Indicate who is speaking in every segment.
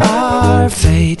Speaker 1: our fate.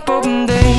Speaker 1: pop open day.